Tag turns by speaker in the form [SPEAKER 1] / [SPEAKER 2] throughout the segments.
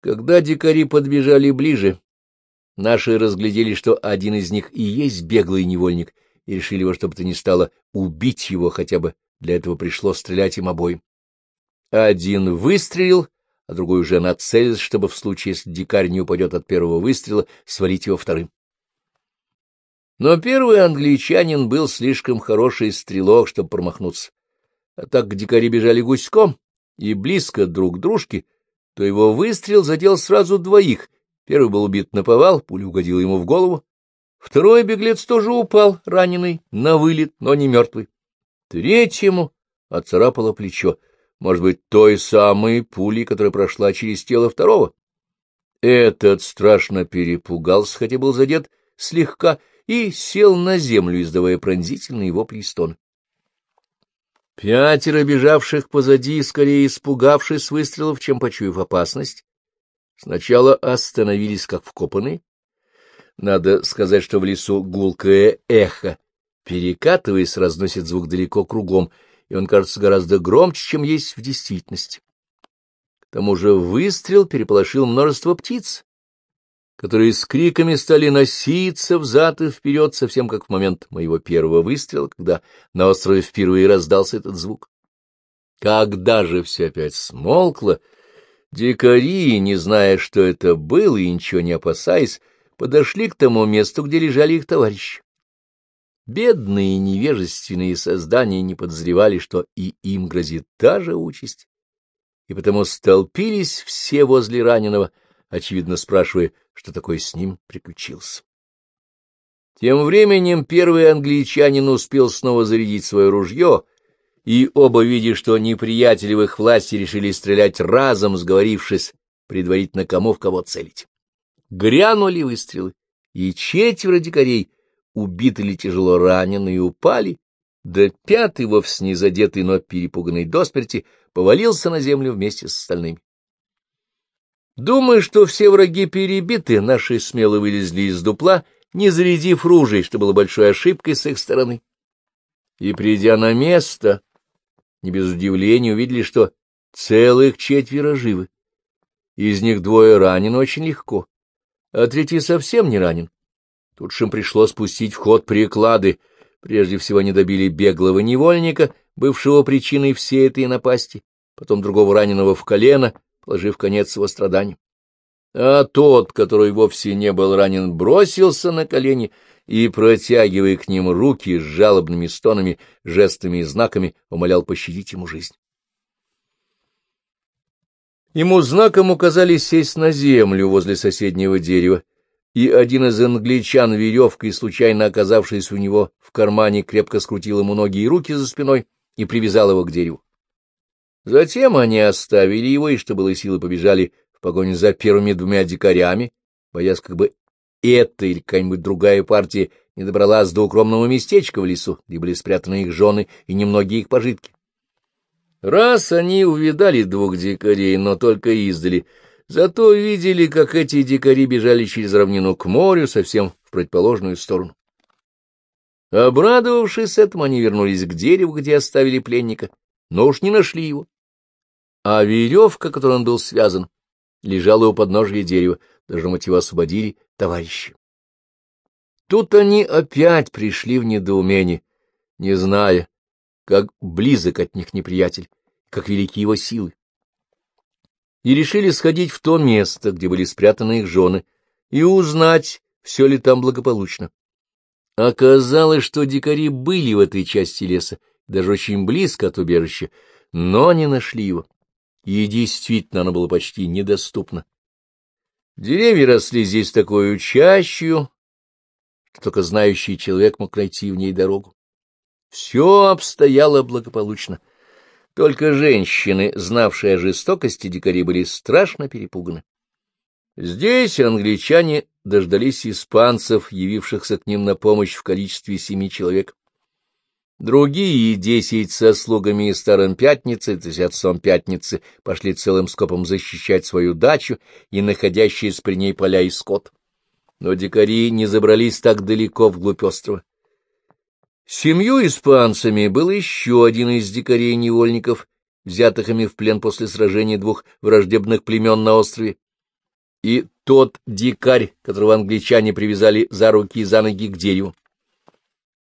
[SPEAKER 1] Когда дикари подбежали ближе, наши разглядели, что один из них и есть беглый невольник, и решили во что бы то ни стало убить его, хотя бы для этого пришлось стрелять им обоим. Один выстрелил, а другой уже нацелился, чтобы в случае, если дикарь не упадет от первого выстрела, свалить его вторым. Но первый англичанин был слишком хороший стрелок, чтобы промахнуться. А так дикари бежали гуськом и близко друг к дружке, то его выстрел задел сразу двоих. Первый был убит на повал, пуля угодила ему в голову. Второй беглец тоже упал, раненый, на вылет, но не мертвый. Третьему отцарапало плечо, может быть, той самой пулей, которая прошла через тело второго. Этот страшно перепугался, хотя был задет слегка, и сел на землю, издавая пронзительный его пристон. Пятеро бежавших позади, скорее испугавшись выстрелов, чем почуяв опасность, сначала остановились как вкопанные. Надо сказать, что в лесу гулкое эхо, перекатываясь, разносит звук далеко кругом, и он кажется гораздо громче, чем есть в действительности. К тому же выстрел переполошил множество птиц, которые с криками стали носиться взад и вперед, совсем как в момент моего первого выстрела, когда на острове впервые раздался этот звук. Когда же все опять смолкло, дикари, не зная, что это было и ничего не опасаясь, подошли к тому месту, где лежали их товарищи. Бедные невежественные создания не подозревали, что и им грозит та же участь, и потому столпились все возле раненого, очевидно спрашивая, что такое с ним приключилось. Тем временем первый англичанин успел снова зарядить свое ружье, и оба, видя, что неприятели в их власти решили стрелять разом, сговорившись предварительно кому в кого целить. Грянули выстрелы, и четверо дикарей, убиты или тяжело ранены, упали, да пятый, вовсе не задетый, но перепуганный до смерти, повалился на землю вместе с остальными. Думая, что все враги перебиты, наши смело вылезли из дупла, не зарядив ружей, что было большой ошибкой с их стороны. И, придя на место, не без удивления увидели, что целых четверо живы. Из них двое ранены очень легко, а третий совсем не ранен. Тут же им пришлось спустить в ход приклады. Прежде всего они добили беглого невольника, бывшего причиной всей этой напасти, потом другого раненого в колено, положив конец его страданиям. А тот, который вовсе не был ранен, бросился на колени и, протягивая к ним руки с жалобными стонами, жестами и знаками, умолял пощадить ему жизнь. Ему знаком указали сесть на землю возле соседнего дерева, и один из англичан веревкой, случайно оказавшись у него в кармане, крепко скрутил ему ноги и руки за спиной и привязал его к дереву. Затем они оставили его и, что было силы, побежали в погоню за первыми двумя дикарями, боясь, как бы эта или какая-нибудь другая партия не добралась до укромного местечка в лесу, где были спрятаны их жены и немногие их пожитки. Раз они увидали двух дикарей, но только издали, зато видели, как эти дикари бежали через равнину к морю, совсем в противоположную сторону. Обрадовавшись этому, они вернулись к дереву, где оставили пленника, но уж не нашли его а веревка, которой он был связан, лежала у подножия дерева, должно быть, его освободили товарищи. Тут они опять пришли в недоумение, не зная, как близок от них неприятель, как велики его силы. И решили сходить в то место, где были спрятаны их жены, и узнать, все ли там благополучно. Оказалось, что дикари были в этой части леса, даже очень близко от убежища, но не нашли его и действительно оно было почти недоступно. Деревья росли здесь такой чащью, что только знающий человек мог найти в ней дорогу. Все обстояло благополучно. Только женщины, знавшие о жестокости дикарей, были страшно перепуганы. Здесь англичане дождались испанцев, явившихся к ним на помощь в количестве семи человек. Другие десять со слугами и старым пятницы, то есть отцом пятницы, пошли целым скопом защищать свою дачу и находящиеся при ней поля и скот. Но дикари не забрались так далеко вглубь острова. Семью испанцами был еще один из дикарей-невольников, взятых ими в плен после сражения двух враждебных племен на острове. и тот дикарь, которого англичане привязали за руки и за ноги к дереву.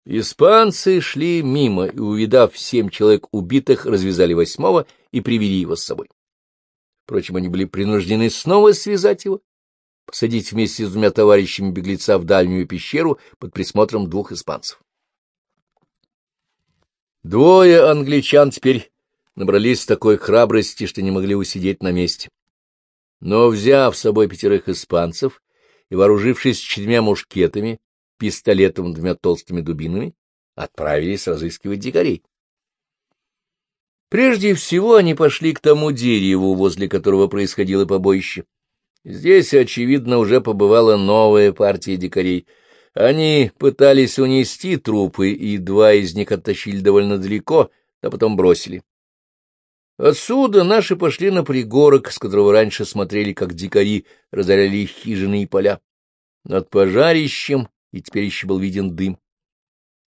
[SPEAKER 1] Испанцы шли мимо и, увидав семь человек убитых, развязали восьмого и привели его с собой. Впрочем, они были принуждены снова связать его, посадить вместе с двумя товарищами беглеца в дальнюю пещеру под присмотром двух испанцев. Двое англичан теперь набрались такой храбрости, что не могли усидеть на месте. Но, взяв с собой пятерых испанцев и вооружившись четырьмя мушкетами, пистолетом и двумя толстыми дубинами, отправились разыскивать дикарей. Прежде всего они пошли к тому дереву, возле которого происходило побоище. Здесь, очевидно, уже побывала новая партия дикарей. Они пытались унести трупы, и два из них оттащили довольно далеко, а потом бросили. Отсюда наши пошли на пригорок, с которого раньше смотрели, как дикари разоряли хижины и поля. Над пожарищем и теперь еще был виден дым.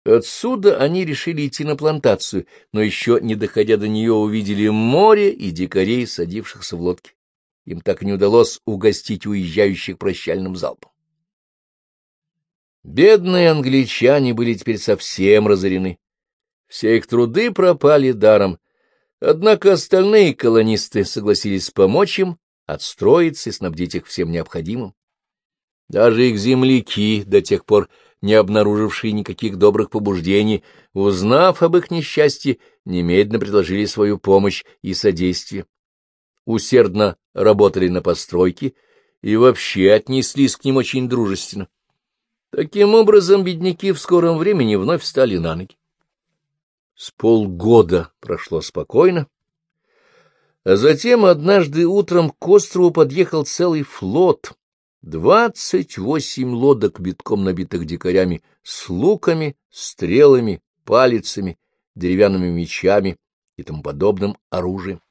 [SPEAKER 1] Отсюда они решили идти на плантацию, но еще не доходя до нее увидели море и дикарей, садившихся в лодке. Им так не удалось угостить уезжающих прощальным залпом. Бедные англичане были теперь совсем разорены. Все их труды пропали даром, однако остальные колонисты согласились помочь им отстроиться и снабдить их всем необходимым. Даже их земляки, до тех пор не обнаружившие никаких добрых побуждений, узнав об их несчастье, немедленно предложили свою помощь и содействие. Усердно работали на постройке и вообще отнеслись к ним очень дружественно. Таким образом, бедняки в скором времени вновь встали на ноги. С полгода прошло спокойно, а затем однажды утром к острову подъехал целый флот — Двадцать восемь лодок, битком набитых дикарями, с луками, стрелами, палицами, деревянными мечами и тому подобным оружием.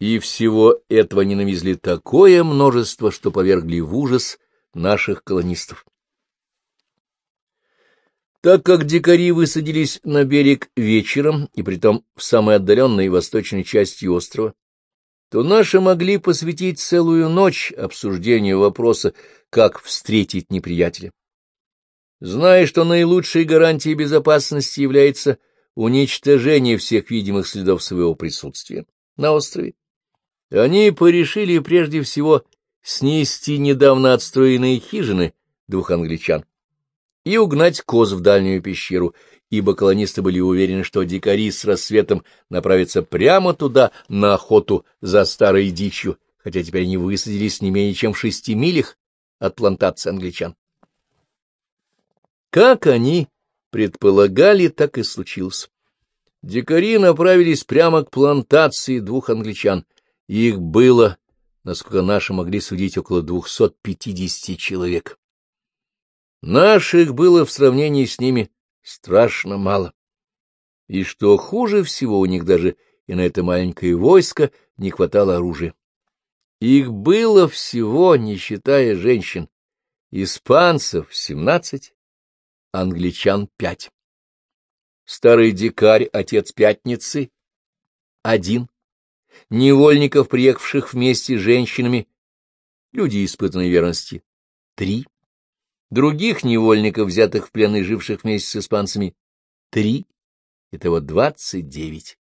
[SPEAKER 1] И всего этого не навезли такое множество, что повергли в ужас наших колонистов. Так как дикари высадились на берег вечером, и притом в самой отдаленной восточной части острова, то наши могли посвятить целую ночь обсуждению вопроса, как встретить неприятеля. Зная, что наилучшей гарантией безопасности является уничтожение всех видимых следов своего присутствия на острове, они порешили прежде всего снести недавно отстроенные хижины двух англичан и угнать коз в дальнюю пещеру, ибо колонисты были уверены, что дикари с рассветом направятся прямо туда, на охоту за старой дичью, хотя теперь они высадились не менее чем в шести милях от плантации англичан. Как они предполагали, так и случилось. Дикари направились прямо к плантации двух англичан. Их было, насколько наши могли судить, около двухсот пятидесяти человек. Наших было в сравнении с ними страшно мало. И что хуже всего, у них даже и на это маленькое войско не хватало оружия. Их было всего, не считая женщин, испанцев семнадцать, англичан пять. Старый дикарь, отец пятницы, один. Невольников, приехавших вместе с женщинами, люди испытанной верности, три. Других невольников, взятых в плен и живших вместе с испанцами, три, итого двадцать девять.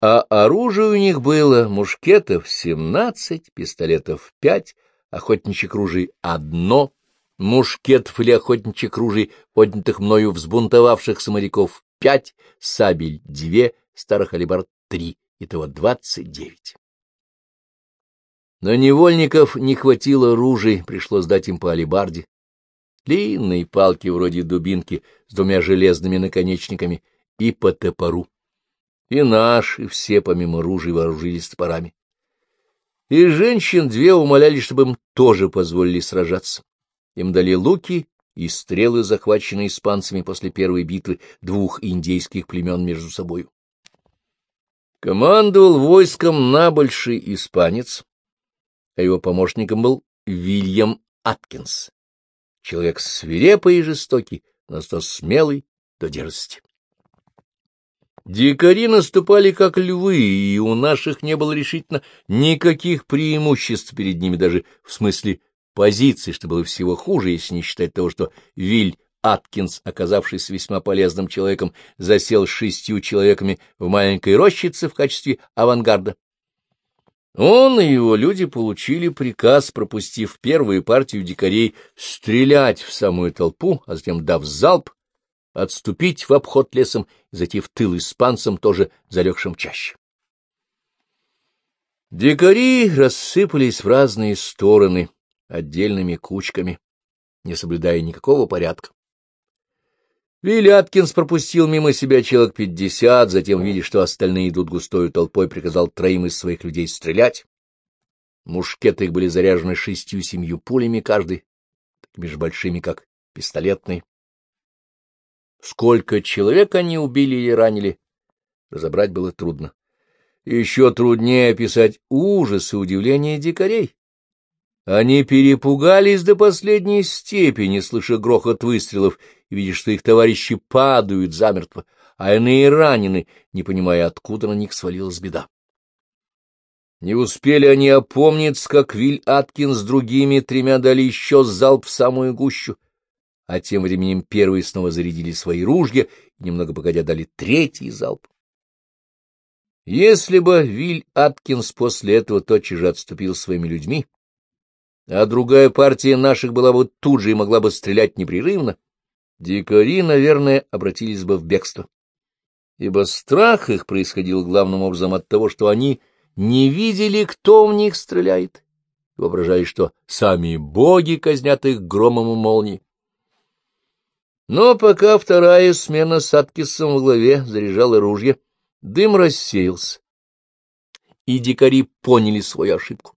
[SPEAKER 1] А оружие у них было мушкетов семнадцать, пистолетов пять, охотничьих ружей одно, мушкетов или охотничьих ружей, поднятых мною взбунтовавшихся моряков пять, сабель две, старых алибард три, итого двадцать девять. На невольников не хватило ружей, пришлось дать им по алибарде. Длинные палки вроде дубинки с двумя железными наконечниками и по топору. И наши все, помимо ружей, вооружились топорами. И женщин две умоляли, чтобы им тоже позволили сражаться. Им дали луки и стрелы, захваченные испанцами после первой битвы двух индейских племен между собою. Командовал войском набольший испанец, а его помощником был Вильям Аткинс, человек свирепый и жестокий, но зато смелый до дерзости. Дикари наступали как львы, и у наших не было решительно никаких преимуществ перед ними, даже в смысле позиции, что было всего хуже, если не считать того, что Виль Аткинс, оказавшись весьма полезным человеком, засел с шестью человеками в маленькой рощице в качестве авангарда. Он и его люди получили приказ, пропустив первую партию дикарей, стрелять в самую толпу, а затем, дав залп, отступить в обход лесом и зайти в тыл испанцам, тоже залегшим чаще. Дикари рассыпались в разные стороны, отдельными кучками, не соблюдая никакого порядка. Вилли Аткинс пропустил мимо себя человек пятьдесят, затем, видя, что остальные идут густой толпой, приказал троим из своих людей стрелять. Мушкеты их были заряжены шестью-семью пулями каждый, такими же большими, как пистолетные. Сколько человек они убили или ранили, разобрать было трудно. Еще труднее описать ужас и удивление дикарей. Они перепугались до последней степени, слыша грохот выстрелов и видя, что их товарищи падают замертво, а иные ранены, не понимая, откуда на них свалилась беда. Не успели они опомниться, как Виль Аткин с другими тремя дали еще залп в самую гущу, а тем временем первые снова зарядили свои ружья и, немного погодя, дали третий залп. Если бы Виль Аткинс после этого тотчас же отступил своими людьми, а другая партия наших была бы тут же и могла бы стрелять непрерывно, дикари, наверное, обратились бы в бегство. Ибо страх их происходил главным образом от того, что они не видели, кто в них стреляет, воображали, что сами боги казнят их громом и молнией. Но пока вторая смена с Аткисом в главе заряжала ружье, дым рассеялся, и дикари поняли свою ошибку.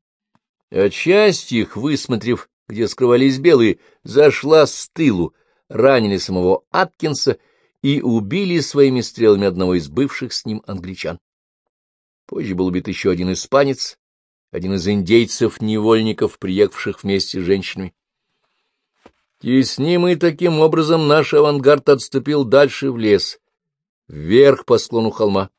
[SPEAKER 1] Часть их, высмотрев, где скрывались белые, зашла с тылу, ранили самого Аткинса и убили своими стрелами одного из бывших с ним англичан. Позже был убит еще один испанец, один из индейцев-невольников, приехавших вместе с женщинами. Теснимый таким образом наш авангард отступил дальше в лес, вверх по склону холма.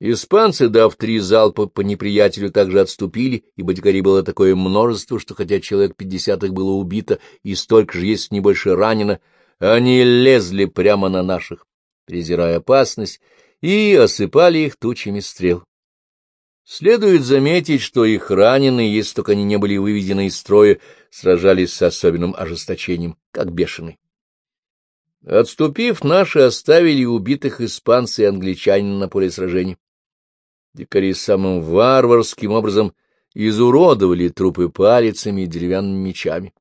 [SPEAKER 1] Испанцы, дав три залпа по неприятелю, также отступили, ибо дикарей было такое множество, что хотя человек пятьдесят их было убито и столько же, если не больше, ранено, они лезли прямо на наших, презирая опасность, и осыпали их тучами стрел. Следует заметить, что их раненые, если только они не были выведены из строя, сражались с особенным ожесточением, как бешеные. Отступив, наши оставили убитых испанцы и англичанина на поле сражений. Дикари самым варварским образом изуродовали трупы палицами и деревянными мечами.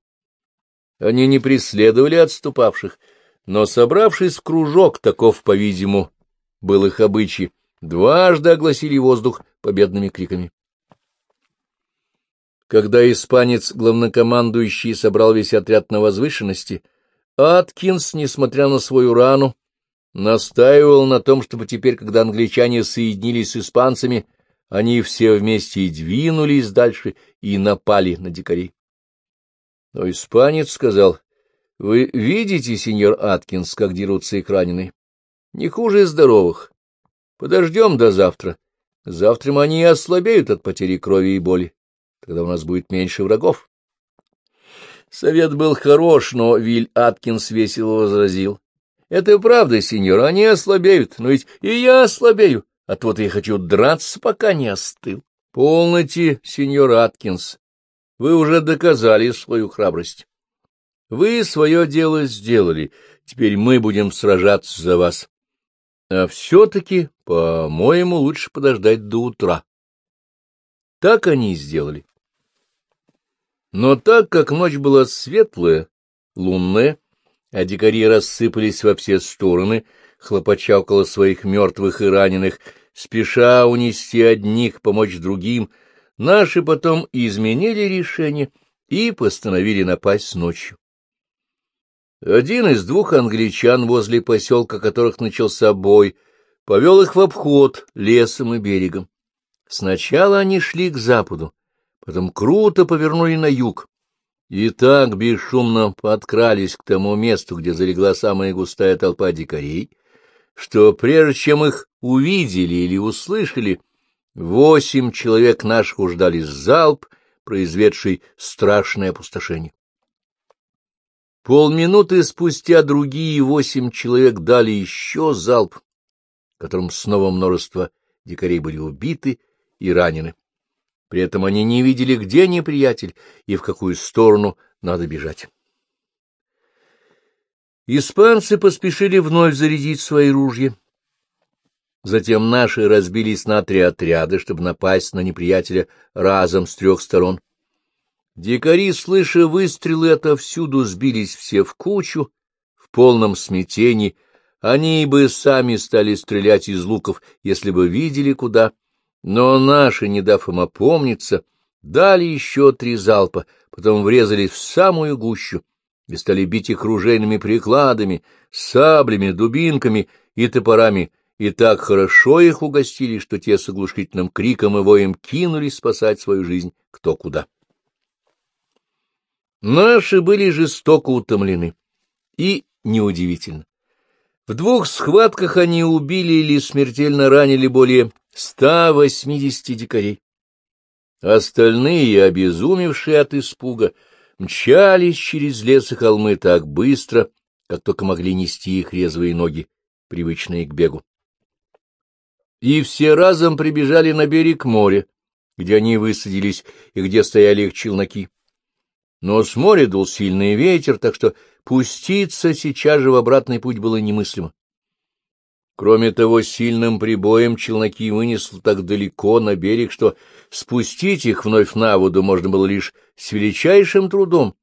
[SPEAKER 1] Они не преследовали отступавших, но, собравшись в кружок, таков, по-видимому, был их обычай, дважды огласили воздух победными криками. Когда испанец, главнокомандующий, собрал весь отряд на возвышенности, Аткинс, несмотря на свою рану, настаивал на том, чтобы теперь, когда англичане соединились с испанцами, они все вместе и двинулись дальше и напали на дикарей. Но испанец сказал, — Вы видите, сеньор Аткинс, как дерутся их раненые? Не хуже здоровых. Подождем до завтра. Завтра они ослабеют от потери крови и боли. Тогда у нас будет меньше врагов. Совет был хорош, но Виль Аткинс весело возразил. — Это правда, сеньор, они ослабеют, но ведь и я ослабею. От вот я хочу драться, пока не остыл. — Полноте, сеньор Аткинс, вы уже доказали свою храбрость. Вы свое дело сделали, теперь мы будем сражаться за вас. А все-таки, по-моему, лучше подождать до утра. Так они и сделали. Но так как ночь была светлая, лунная, а дикари рассыпались во все стороны, хлопача около своих мертвых и раненых, спеша унести одних, помочь другим, наши потом изменили решение и постановили напасть ночью. Один из двух англичан возле поселка, которых начался бой, повел их в обход лесом и берегом. Сначала они шли к западу, потом круто повернули на юг, и так бесшумно подкрались к тому месту, где залегла самая густая толпа дикарей, что прежде чем их увидели или услышали, восемь человек наших уждали залп, произведший страшное опустошение. Полминуты спустя другие восемь человек дали еще залп, которым снова множество дикарей были убиты и ранены. При этом они не видели, где неприятель и в какую сторону надо бежать. Испанцы поспешили вновь зарядить свои ружья. Затем наши разбились на три отряда, чтобы напасть на неприятеля разом с трех сторон. Дикари, слыша выстрелы отовсюду, сбились все в кучу, в полном смятении. Они бы сами стали стрелять из луков, если бы видели куда. Но наши, не дав им опомниться, дали еще три залпа, потом врезались в самую гущу и стали бить их ружейными прикладами, саблями, дубинками и топорами, и так хорошо их угостили, что те с оглушительным криком и воем кинулись спасать свою жизнь кто куда. Наши были жестоко утомлены. И неудивительно. В двух схватках они убили или смертельно ранили более 180 дикарей. Остальные, обезумевшие от испуга, мчались через лес и холмы так быстро, как только могли нести их резвые ноги, привычные к бегу. И все разом прибежали на берег моря, где они высадились и где стояли их челноки. Но с моря дул сильный ветер, так что пуститься сейчас же в обратный путь было немыслимо. Кроме того, сильным прибоем челноки вынесло так далеко на берег, что спустить их вновь на воду можно было лишь с величайшим трудом.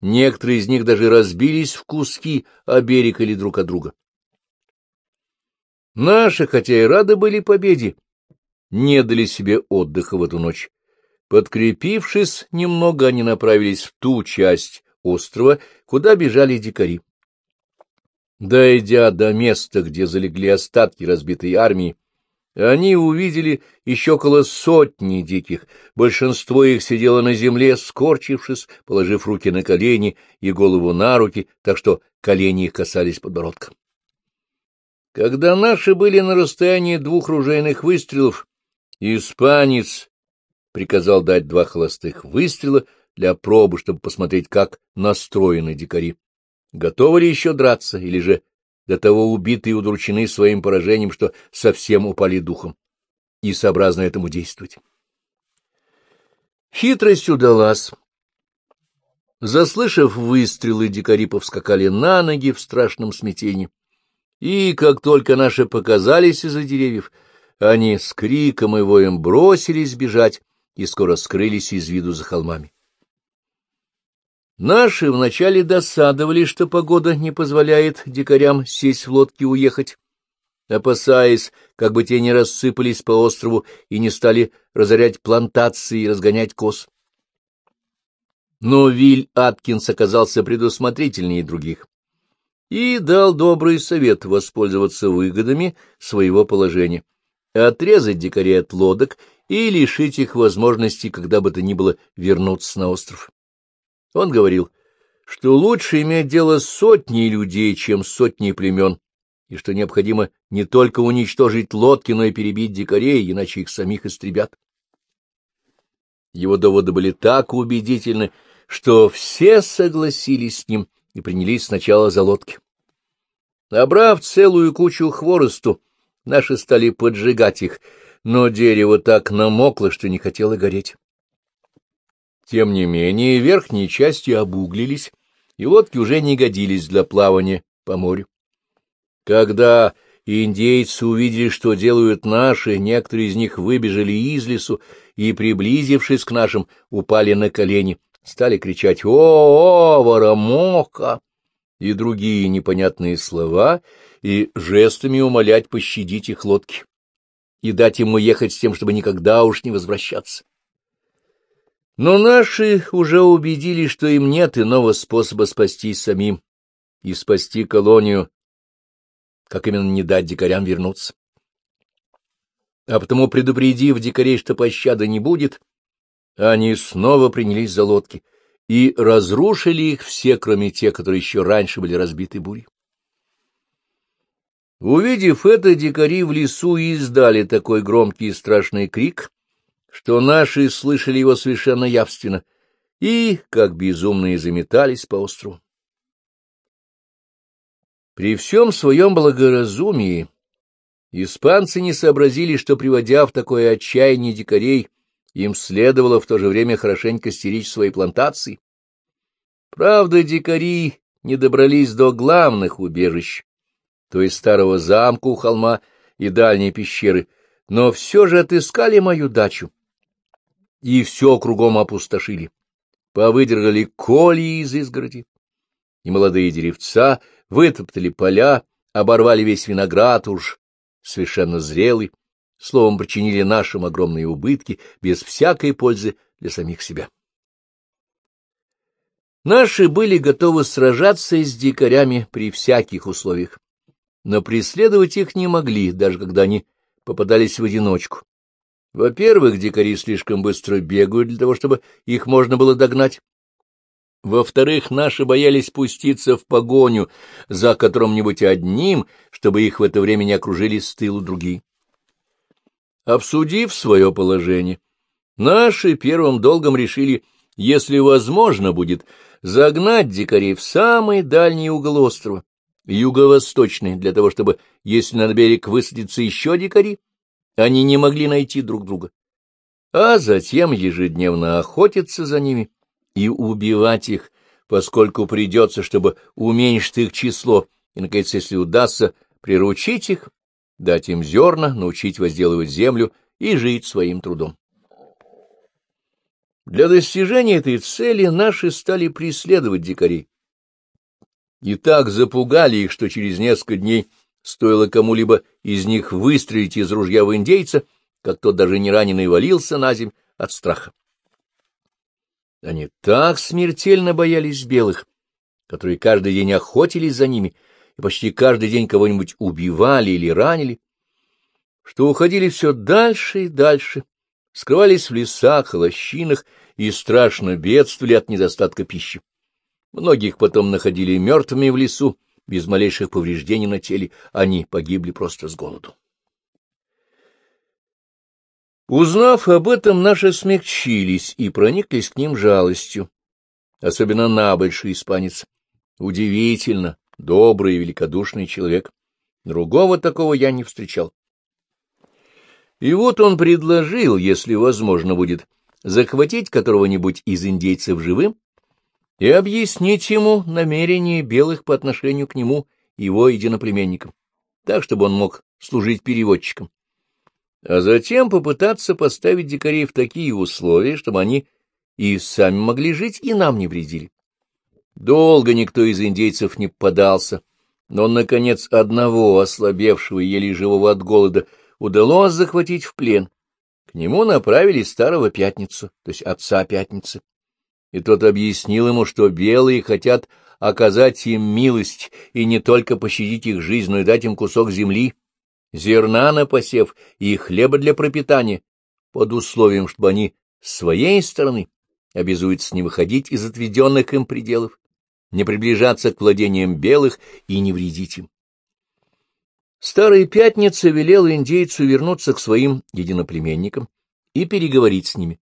[SPEAKER 1] Некоторые из них даже разбились в куски о берег или друг от друга. Наши, хотя и рады были победе, не дали себе отдыха в эту ночь. Подкрепившись немного, они направились в ту часть острова, куда бежали дикари. Дойдя до места, где залегли остатки разбитой армии, они увидели еще около сотни диких. Большинство их сидело на земле, скорчившись, положив руки на колени и голову на руки, так что колени их касались подбородка. Когда наши были на расстоянии двух ружейных выстрелов, испанец приказал дать два холостых выстрела для пробы, чтобы посмотреть, как настроены дикари. Готовы ли еще драться, или же до того убиты и удручены своим поражением, что совсем упали духом, и сообразно этому действовать. Хитрость удалась. Заслышав выстрелы, дикари повскакали на ноги в страшном смятении. И как только наши показались из-за деревьев, они с криком и воем бросились бежать, и скоро скрылись из виду за холмами. Наши вначале досадовали, что погода не позволяет дикарям сесть в лодки и уехать, опасаясь, как бы те не рассыпались по острову и не стали разорять плантации и разгонять коз. Но Виль Аткинс оказался предусмотрительнее других и дал добрый совет воспользоваться выгодами своего положения, отрезать дикарей от лодок и лишить их возможности, когда бы то ни было, вернуться на остров. Он говорил, что лучше иметь дело с сотней людей, чем сотней племен, и что необходимо не только уничтожить лодки, но и перебить дикарей, иначе их самих истребят. Его доводы были так убедительны, что все согласились с ним и принялись сначала за лодки. Набрав целую кучу хворосту, наши стали поджигать их, но дерево так намокло, что не хотело гореть. Тем не менее, верхние части обуглились, и лодки уже не годились для плавания по морю. Когда индейцы увидели, что делают наши, некоторые из них выбежали из лесу и, приблизившись к нашим, упали на колени, стали кричать «О-о, воромока!» и другие непонятные слова, и жестами умолять пощадить их лодки и дать ему ехать с тем, чтобы никогда уж не возвращаться. Но наши уже убедились, что им нет иного способа спастись самим и спасти колонию, как именно не дать дикарям вернуться. А потому, предупредив дикарей, что пощады не будет, они снова принялись за лодки и разрушили их все, кроме тех, которые еще раньше были разбиты бурей. Увидев это, дикари в лесу издали такой громкий и страшный крик, что наши слышали его совершенно явственно, и, как безумные, заметались по острову. При всем своем благоразумии испанцы не сообразили, что, приводя в такое отчаяние дикарей, им следовало в то же время хорошенько стеречь свои плантации. Правда, дикари не добрались до главных убежищ, то есть старого замка у холма и дальней пещеры, но все же отыскали мою дачу и все кругом опустошили. Повыдергали кольи из изгороди, и молодые деревца вытоптали поля, оборвали весь виноград уж совершенно зрелый, словом, причинили нашим огромные убытки без всякой пользы для самих себя. Наши были готовы сражаться с дикарями при всяких условиях, но преследовать их не могли, даже когда они попадались в одиночку. Во-первых, дикари слишком быстро бегают для того, чтобы их можно было догнать. Во-вторых, наши боялись пуститься в погоню за которым-нибудь одним, чтобы их в это время не окружили с тылу другие. Обсудив свое положение, наши первым долгом решили, если возможно будет, загнать дикарей в самый дальний угол острова, юго-восточный, для того, чтобы, если на берег высадятся еще дикари, они не могли найти друг друга, а затем ежедневно охотиться за ними и убивать их, поскольку придется, чтобы уменьшить их число, и, наконец, если удастся, приручить их, дать им зерна, научить возделывать землю и жить своим трудом. Для достижения этой цели наши стали преследовать дикарей. И так запугали их, что через несколько дней стоило кому-либо из них выстрелить из ружья в индейца, как тот даже не раненый валился на земь от страха. Они так смертельно боялись белых, которые каждый день охотились за ними и почти каждый день кого-нибудь убивали или ранили, что уходили все дальше и дальше, скрывались в лесах, лощинах и страшно бедствовали от недостатка пищи. Многих потом находили мертвыми в лесу, без малейших повреждений на теле, они погибли просто с голоду. Узнав об этом, наши смягчились и прониклись к ним жалостью, особенно набольший испанец. Удивительно, добрый и великодушный человек. Другого такого я не встречал. И вот он предложил, если возможно будет, захватить которого-нибудь из индейцев живым и объяснить ему намерение белых по отношению к нему и его единоплеменникам, так, чтобы он мог служить переводчиком а затем попытаться поставить дикарей в такие условия, чтобы они и сами могли жить, и нам не вредили. Долго никто из индейцев не подался, но, наконец, одного ослабевшего и еле живого от голода удалось захватить в плен. К нему направили старого пятницу, то есть отца пятницы. И тот объяснил ему, что белые хотят оказать им милость и не только пощадить их жизнь, но и дать им кусок земли, зерна на посев и хлеба для пропитания, под условием, чтобы они с своей стороны обязуются не выходить из отведенных им пределов, не приближаться к владениям белых и не вредить им. Старая пятница велела индейцу вернуться к своим единоплеменникам и переговорить с ними,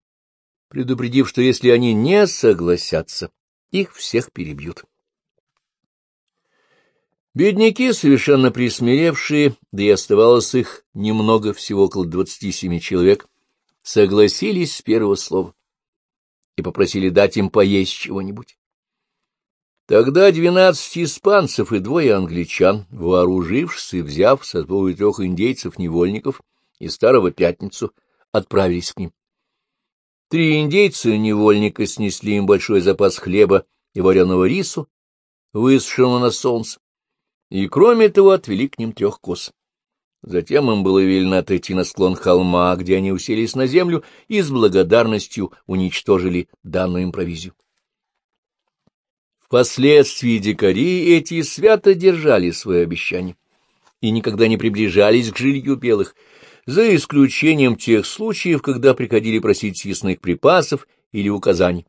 [SPEAKER 1] предупредив, что если они не согласятся, их всех перебьют. Бедняки, совершенно присмиревшие, да и оставалось их немного, всего около двадцати семи человек, согласились с первого слова и попросили дать им поесть чего-нибудь. Тогда двенадцать испанцев и двое англичан, вооружившись и взяв со собой трех индейцев-невольников и старого пятницу, отправились к ним. Три индейца-невольника снесли им большой запас хлеба и вареного рису, высушенного на солнце и, кроме того, отвели к ним трех коз. Затем им было велено отойти на склон холма, где они уселись на землю и с благодарностью уничтожили данную им провизию. Впоследствии дикари эти свято держали свое обещание и никогда не приближались к жилью белых, за исключением тех случаев, когда приходили просить съестных припасов или указаний.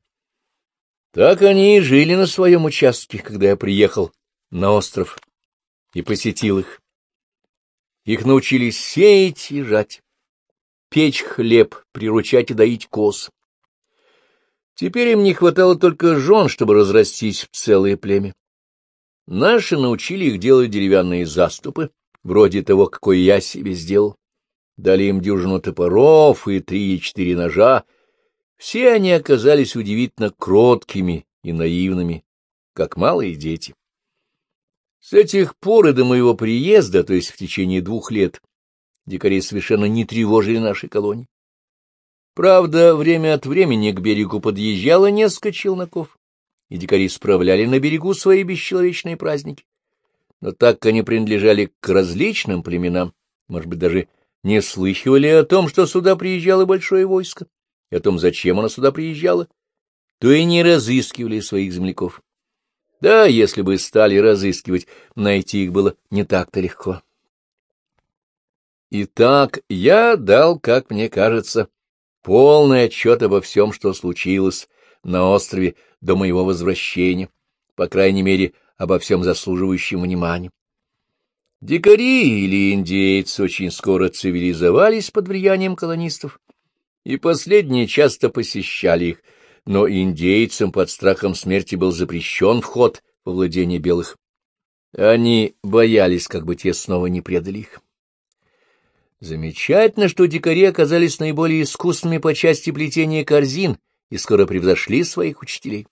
[SPEAKER 1] Так они и жили на своем участке, когда я приехал на остров и посетил их. Их научили сеять и жать, печь хлеб, приручать и доить коз. Теперь им не хватало только жен, чтобы разрастись в целое племя. Наши научили их делать деревянные заступы, вроде того, какой я себе сделал. Дали им дюжину топоров и три-четыре ножа. Все они оказались удивительно кроткими и наивными, как малые дети. С этих пор и до моего приезда, то есть в течение двух лет, дикари совершенно не тревожили нашей колонии. Правда, время от времени к берегу подъезжало несколько челноков, и дикари справляли на берегу свои бесчеловечные праздники. Но так как они принадлежали к различным племенам, может быть, даже не слыхивали о том, что сюда приезжало большое войско, и о том, зачем оно сюда приезжало, то и не разыскивали своих земляков. Да, если бы стали разыскивать, найти их было не так-то легко. Итак, я дал, как мне кажется, полный отчет обо всем, что случилось на острове до моего возвращения, по крайней мере, обо всем заслуживающем внимания. Дикари или индейцы очень скоро цивилизовались под влиянием колонистов, и последние часто посещали их, но индейцам под страхом смерти был запрещен вход во владение белых. Они боялись, как бы те снова не предали их. Замечательно, что дикари оказались наиболее искусными по части плетения корзин и скоро превзошли своих учителей.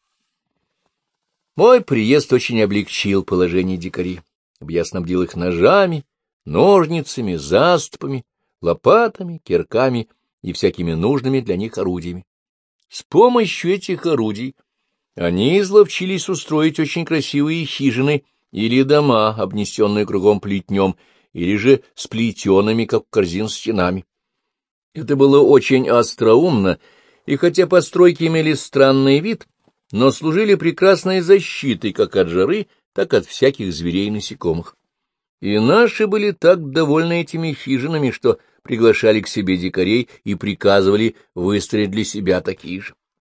[SPEAKER 1] Мой приезд очень облегчил положение дикарей. Я снабдил их ножами, ножницами, заступами, лопатами, кирками и всякими нужными для них орудиями. С помощью этих орудий они изловчились устроить очень красивые хижины или дома, обнесенные кругом плетнем, или же сплетенными, как корзин, стенами. Это было очень остроумно, и хотя постройки имели странный вид, но служили прекрасной защитой как от жары, так от всяких зверей и насекомых. И наши были так довольны этими хижинами, что приглашали к себе дикарей и приказывали выстроить для себя такие же.